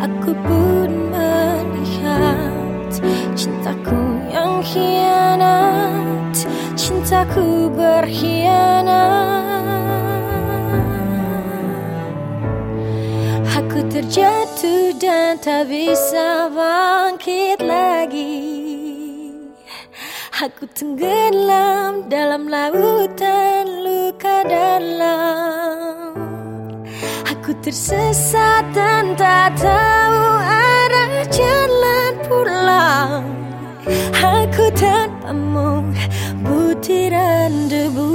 aku pun melihat cintaku yang khianat cintaku berkhianat. Aku terjatuh dan tak bisa bangkit lagi. Aku tenggelam dalam lautan Aku tersesat dan tak tahu arah jalan pulang. Aku tanpamu butiran debu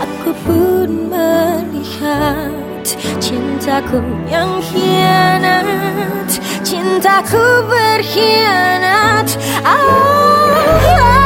aku pun melihat cintaku yang khianat cintaku berkhianat oh. Oh,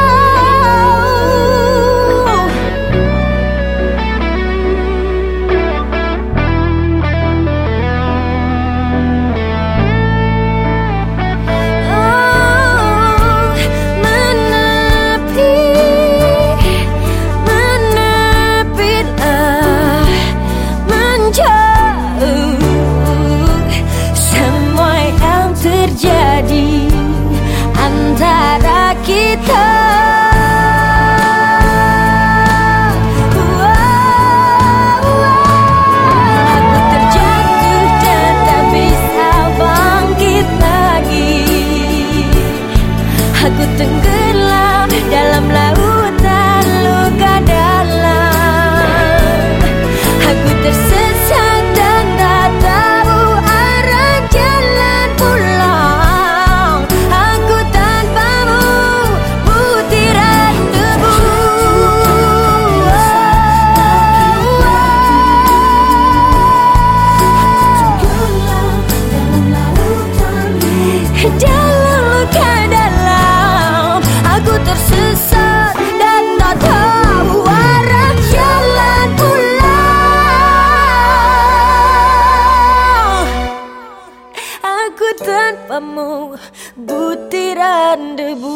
butiran debu